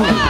Boom.